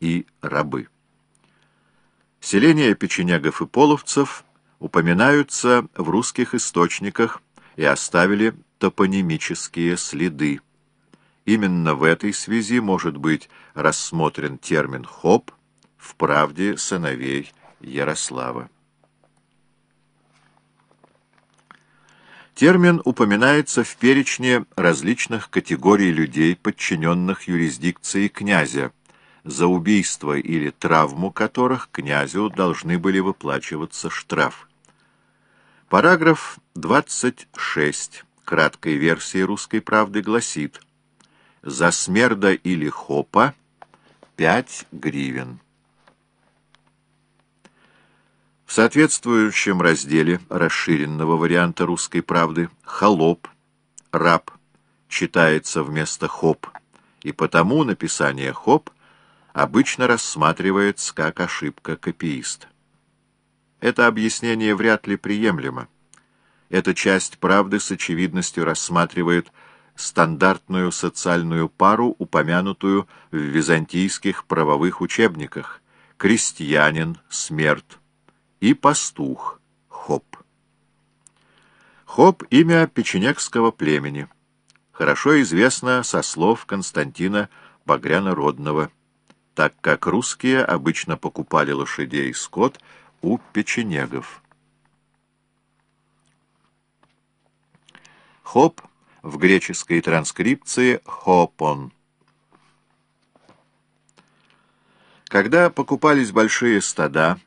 и рабы. Селения печенегов и половцев упоминаются в русских источниках и оставили топонимические следы. Именно в этой связи может быть рассмотрен термин «хоп» в «Правде сыновей Ярослава». Термин упоминается в перечне различных категорий людей, подчиненных юрисдикции князя, за убийство или травму которых князю должны были выплачиваться штраф. Параграф 26 краткой версии «Русской правды» гласит «За смерда или хопа 5 гривен». В соответствующем разделе расширенного варианта «Русской правды» «холоп», «раб» читается вместо «хоп», и потому написание «хоп» обычно рассматривается как ошибка копииста. Это объяснение вряд ли приемлемо. Эта часть правды с очевидностью рассматривает стандартную социальную пару, упомянутую в византийских правовых учебниках «крестьянин», «смерть», и пастух Хоп. Хоп — имя печенегского племени. Хорошо известно со слов Константина Багряна-Родного, так как русские обычно покупали лошадей и скот у печенегов. Хоп в греческой транскрипции «хопон». Когда покупались большие стада,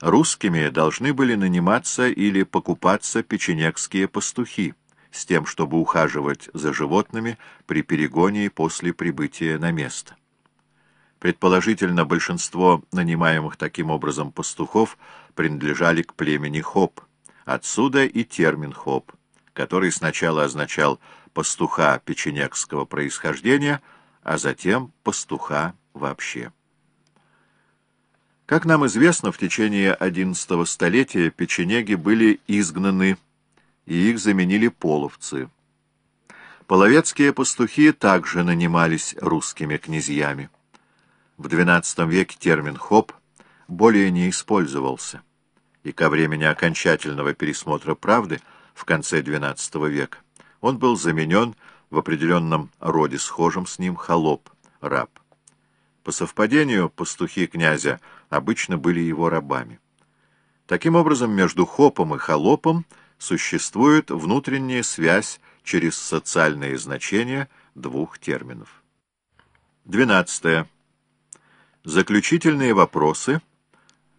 Русскими должны были наниматься или покупаться печенегские пастухи, с тем, чтобы ухаживать за животными при перегоне и после прибытия на место. Предположительно, большинство нанимаемых таким образом пастухов принадлежали к племени Хоп. Отсюда и термин Хоп, который сначала означал пастуха печенегского происхождения, а затем пастуха вообще. Как нам известно, в течение XI столетия печенеги были изгнаны, и их заменили половцы. Половецкие пастухи также нанимались русскими князьями. В XII веке термин «хоп» более не использовался, и ко времени окончательного пересмотра правды в конце XII века он был заменен в определенном роде схожим с ним холоп, раб. По совпадению, пастухи князя обычно были его рабами. Таким образом, между хопом и холопом существует внутренняя связь через социальные значения двух терминов. 12. Заключительные вопросы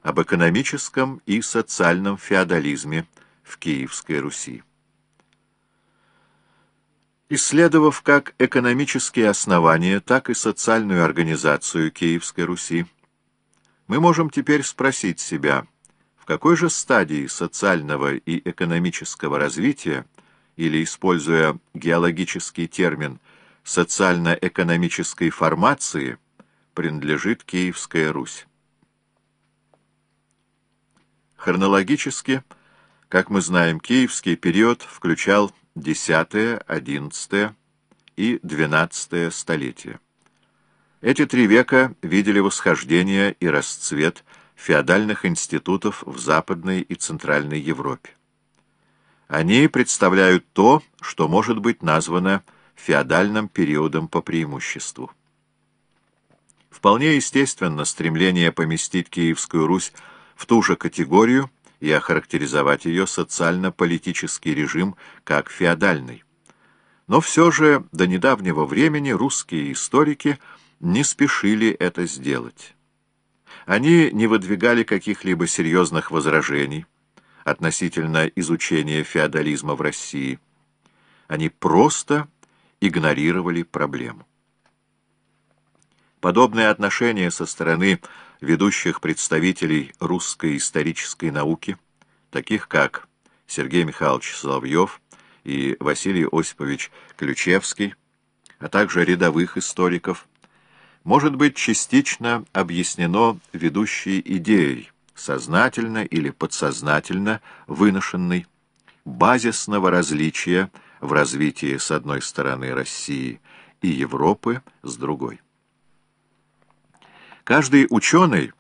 об экономическом и социальном феодализме в Киевской Руси. Исследовав как экономические основания, так и социальную организацию Киевской Руси, мы можем теперь спросить себя, в какой же стадии социального и экономического развития, или, используя геологический термин, социально-экономической формации, принадлежит Киевская Русь. Хронологически, как мы знаем, киевский период включал X, XI и XII столетия. Эти три века видели восхождение и расцвет феодальных институтов в Западной и Центральной Европе. Они представляют то, что может быть названо феодальным периодом по преимуществу. Вполне естественно стремление поместить Киевскую Русь в ту же категорию и охарактеризовать ее социально-политический режим как феодальный. Но все же до недавнего времени русские историки не спешили это сделать. Они не выдвигали каких-либо серьезных возражений относительно изучения феодализма в России. Они просто игнорировали проблему. Подобное отношение со стороны ведущих представителей русской исторической науки, таких как Сергей Михайлович Соловьев и Василий Осипович Ключевский, а также рядовых историков, может быть частично объяснено ведущей идеей, сознательно или подсознательно выношенной, базисного различия в развитии с одной стороны России и Европы с другой. Каждый ученый